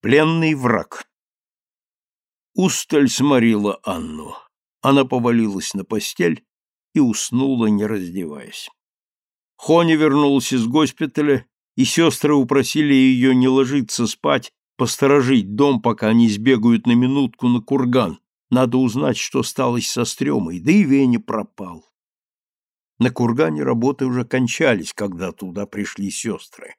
Пленный враг. Усталь сморила Анну. Она повалилась на постель и уснула, не раздеваясь. Хоня вернулась из госпиталя, и сестры упросили ее не ложиться спать, посторожить дом, пока они сбегают на минутку на курган. Надо узнать, что сталось со Стремой, да и Веня пропал. На кургане работы уже кончались, когда туда пришли сестры.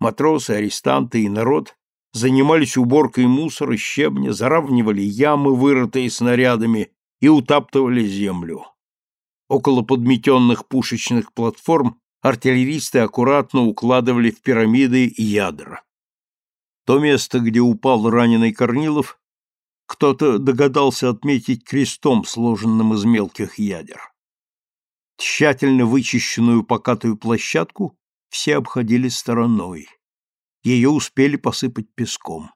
Матросы, арестанты и народ занимались уборкой мусора, щебня, заравнивали ямы, вырытые снарядами, и утаптывали землю. Около подметенных пушечных платформ артиллеристы аккуратно укладывали в пирамиды ядра. То место, где упал раненый Корнилов, кто-то догадался отметить крестом, сложенным из мелких ядер. Тщательно вычищенную покатую площадку все обходили стороной. Ее успели посыпать песком.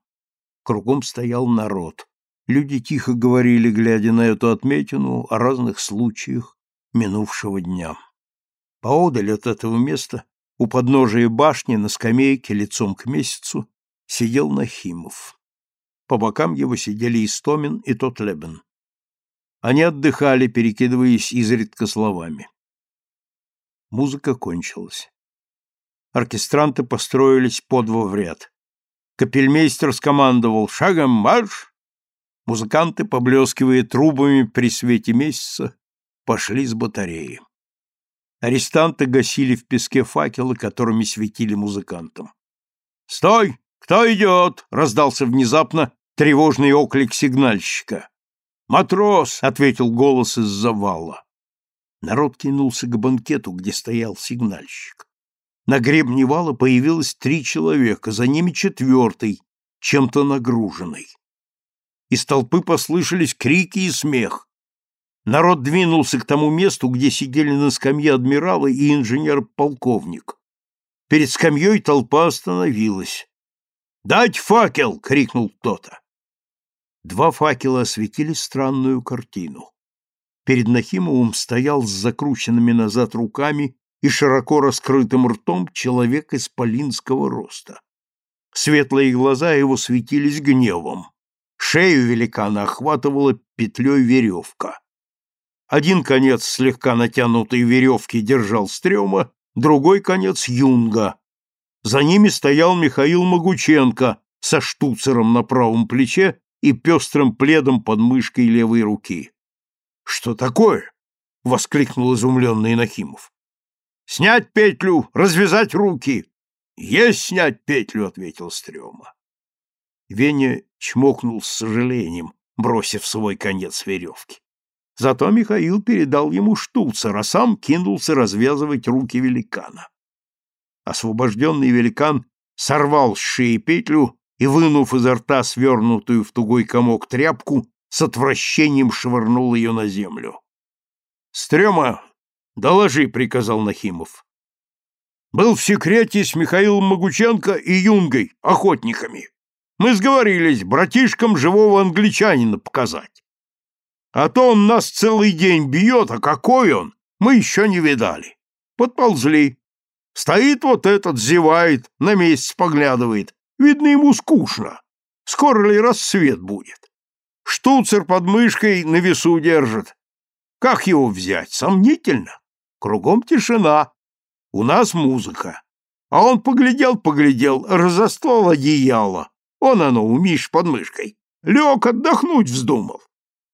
Кругом стоял народ. Люди тихо говорили, глядя на эту отметину, о разных случаях минувшего дня. Поодаль от этого места, у подножия башни, на скамейке, лицом к месяцу, сидел Нахимов. По бокам его сидели Истомин и Тотлебен. Они отдыхали, перекидываясь изредка словами. Музыка кончилась. Оркестранты построились по два в ряд. Капельмейстер скомандовал «Шагом марш!» Музыканты, поблескивая трубами при свете месяца, пошли с батареи. Арестанты гасили в песке факелы, которыми светили музыкантам. «Стой! Кто идет?» — раздался внезапно тревожный оклик сигнальщика. «Матрос!» — ответил голос из завала. Народ кинулся к банкету, где стоял сигнальщик. На гребне вала появилось три человека, за ними четвертый, чем-то нагруженный. Из толпы послышались крики и смех. Народ двинулся к тому месту, где сидели на скамье адмиралы и инженер-полковник. Перед скамьей толпа остановилась. «Дать факел!» — крикнул кто-то. Два факела осветили странную картину. Перед Нахимовым стоял с закрученными назад руками и широко раскрытым ртом человек исполинского роста. Светлые глаза его светились гневом. Шею великана охватывала петлей веревка. Один конец слегка натянутой веревки держал стрёма, другой конец юнга. За ними стоял Михаил Могученко со штуцером на правом плече и пестрым пледом под мышкой левой руки. — Что такое? — воскликнул изумленный Нахимов. — Снять петлю, развязать руки. — Есть снять петлю, — ответил Стрёма. Веня чмокнул с сожалением, бросив свой конец веревки. Зато Михаил передал ему штуцер, а сам кинулся развязывать руки великана. Освобожденный великан сорвал с шеи петлю и, вынув изо рта свернутую в тугой комок тряпку, с отвращением швырнул ее на землю. «Стрема, доложи», — приказал Нахимов. «Был в секрете с Михаилом Могученко и Юнгой, охотниками. Мы сговорились братишкам живого англичанина показать. А то он нас целый день бьет, а какой он, мы еще не видали. Подползли. Стоит вот этот, зевает, на месяц поглядывает. Видно, ему скучно. Скоро ли рассвет будет? Штуцер под мышкой на весу держит. Как его взять? Сомнительно. Кругом тишина. У нас музыка. А он поглядел-поглядел, разослал одеяло. Он оно у Миш под мышкой. Лег отдохнуть вздумал.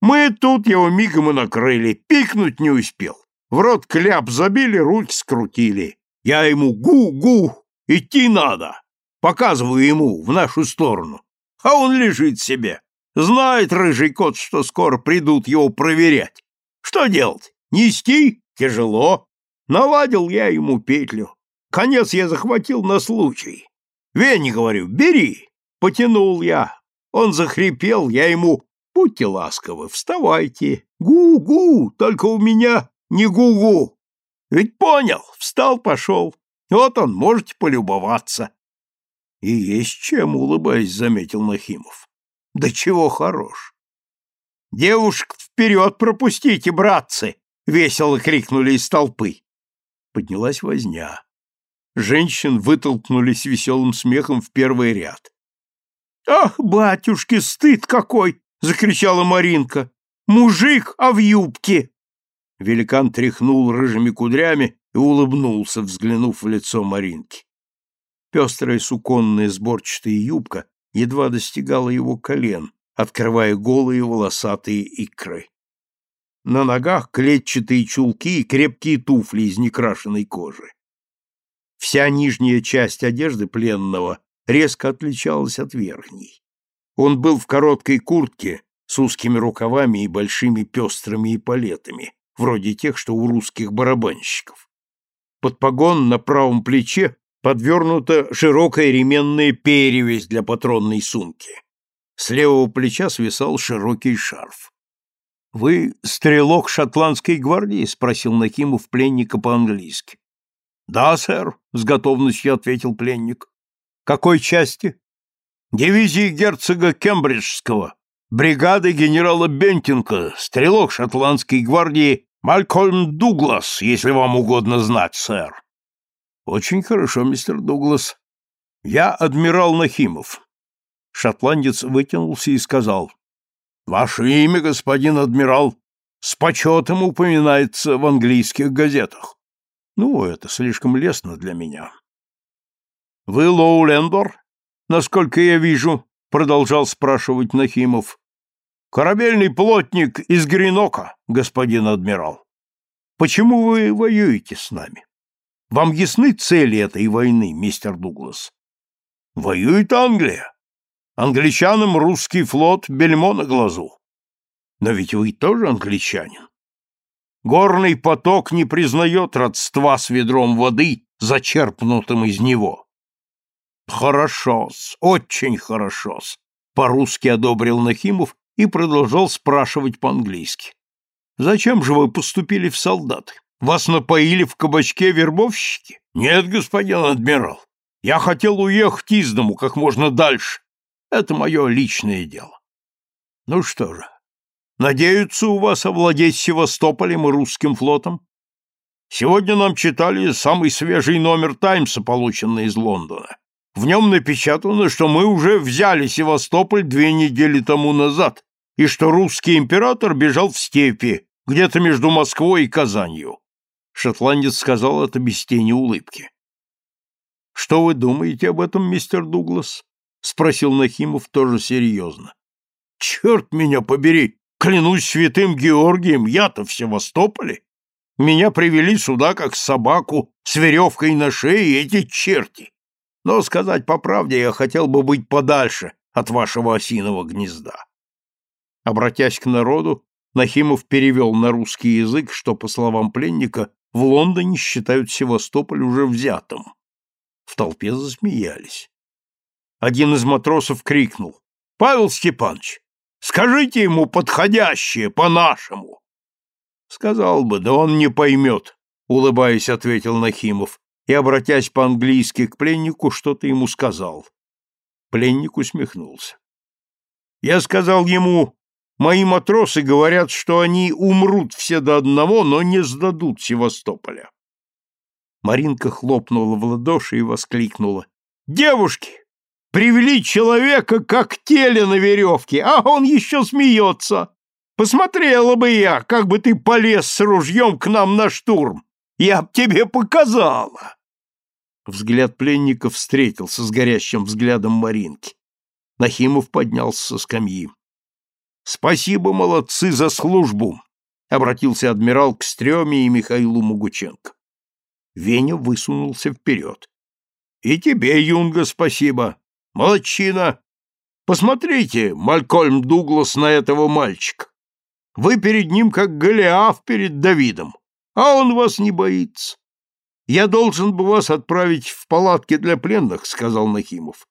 Мы тут его мигом и накрыли, пикнуть не успел. В рот кляп забили, руки скрутили. Я ему гу-гу, идти надо. Показываю ему в нашу сторону. А он лежит себе. Знает рыжий кот, что скоро придут его проверять. Что делать? Нести? Тяжело. Наладил я ему петлю. Конец я захватил на случай. Вени, говорю, бери. Потянул я. Он захрипел, я ему Будьте ласковы, вставайте. Гу-гу, только у меня не гу-гу. Ведь понял, встал, пошел. Вот он, можете полюбоваться. И есть чем, улыбаясь, заметил Нахимов. Да чего хорош. Девушек вперед пропустите, братцы! Весело крикнули из толпы. Поднялась возня. Женщин вытолкнулись веселым смехом в первый ряд. Ах, батюшки, стыд какой! закричала Маринка. Мужик, а в юбке! Великан тряхнул рыжими кудрями и улыбнулся, взглянув в лицо Маринки. Пестрая суконная сборчатая юбка едва достигала его колен, открывая голые волосатые икры. На ногах клетчатые чулки и крепкие туфли из некрашенной кожи. Вся нижняя часть одежды пленного резко отличалась от верхней. Он был в короткой куртке с узкими рукавами и большими пестрыми эполетами, вроде тех, что у русских барабанщиков. Под погон на правом плече подвернута широкая ременная перевязь для патронной сумки. С левого плеча свисал широкий шарф. — Вы стрелок шотландской гвардии? — спросил Нахимов пленника по-английски. — Да, сэр, — с готовностью ответил пленник. — Какой части? — Дивизии герцога Кембриджского, бригады генерала Бентинка, стрелок шотландской гвардии Малькольм Дуглас, если вам угодно знать, сэр. — Очень хорошо, мистер Дуглас. Я адмирал Нахимов. Шотландец вытянулся и сказал, «Ваше имя, господин адмирал, с почетом упоминается в английских газетах. Ну, это слишком лестно для меня». «Вы Лоулендор, насколько я вижу?» — продолжал спрашивать Нахимов. «Корабельный плотник из Гринока, господин адмирал. Почему вы воюете с нами? Вам ясны цели этой войны, мистер Дуглас?» «Воюет Англия. Англичанам русский флот бельмо на глазу. Но ведь вы тоже англичанин. Горный поток не признает родства с ведром воды, зачерпнутым из него. Хорошо-с, очень хорошо-с, по-русски одобрил Нахимов и продолжал спрашивать по-английски. Зачем же вы поступили в солдаты? Вас напоили в кабачке вербовщики? Нет, господин адмирал. Я хотел уехать из дому как можно дальше, это мое личное дело. Ну что же, надеются у вас овладеть Севастополем и русским флотом? Сегодня нам читали самый свежий номер «Таймса», полученный из Лондона. В нем напечатано, что мы уже взяли Севастополь две недели тому назад, и что русский император бежал в степи, где-то между Москвой и Казанью. Шотландец сказал это без тени улыбки. Что вы думаете об этом, мистер Дуглас? — спросил Нахимов тоже серьезно. — Черт меня побери! Клянусь святым Георгием, я-то в Севастополе. Меня привели сюда, как собаку, с веревкой на шее эти черти. Но, сказать по правде, я хотел бы быть подальше от вашего осиного гнезда. Обратясь к народу, Нахимов перевел на русский язык, что, по словам пленника, в Лондоне считают Севастополь уже взятым. В толпе засмеялись. Один из матросов крикнул. — Павел Степанович, скажите ему подходящее по-нашему. — Сказал бы, да он не поймет, — улыбаясь, ответил Нахимов и, обратясь по-английски к пленнику, что-то ему сказал. Пленник усмехнулся. Я сказал ему, мои матросы говорят, что они умрут все до одного, но не сдадут Севастополя. Маринка хлопнула в ладоши и воскликнула. «Девушки, Привели человека, как теле на веревке, а он еще смеется. Посмотрела бы я, как бы ты полез с ружьем к нам на штурм. Я б тебе показала. Взгляд пленника встретился с горящим взглядом Маринки. Нахимов поднялся со скамьи. «Спасибо, молодцы, за службу!» — обратился адмирал к Стреме и Михаилу Могученко. Веня высунулся вперед. «И тебе, Юнга, спасибо. Молодчина! Посмотрите, Малькольм Дуглас, на этого мальчика. Вы перед ним как Голиаф перед Давидом, а он вас не боится. Я должен бы вас отправить в палатки для пленных, сказал Нахимов.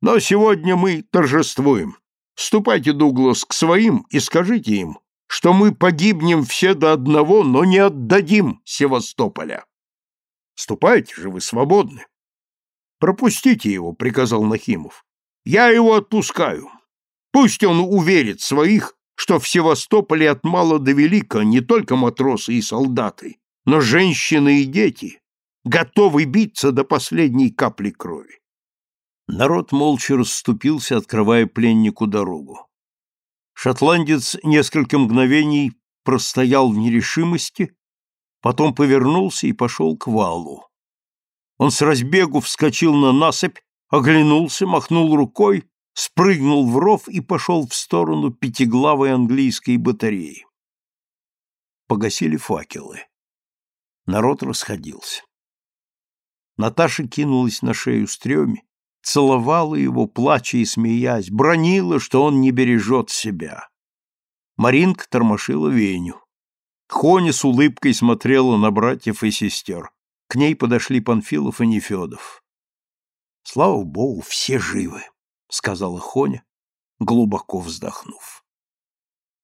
Но сегодня мы торжествуем. Ступайте, Дуглас, к своим и скажите им, что мы погибнем все до одного, но не отдадим Севастополя. Ступайте же, вы свободны. Пропустите его, приказал Нахимов. Я его отпускаю. Пусть он уверит своих, что в Севастополе от мала до велика не только матросы и солдаты, но женщины и дети готовы биться до последней капли крови. Народ молча расступился, открывая пленнику дорогу. Шотландец несколько мгновений простоял в нерешимости, потом повернулся и пошел к валу. Он с разбегу вскочил на насыпь, оглянулся, махнул рукой, спрыгнул в ров и пошел в сторону пятиглавой английской батареи. Погасили факелы. Народ расходился. Наташа кинулась на шею стреме, целовала его, плача и смеясь, бронила, что он не бережет себя. Маринка тормошила Веню. Хоня с улыбкой смотрела на братьев и сестер. К ней подошли Панфилов и Нефедов. «Слава Богу, все живы», — сказала Хоня, глубоко вздохнув.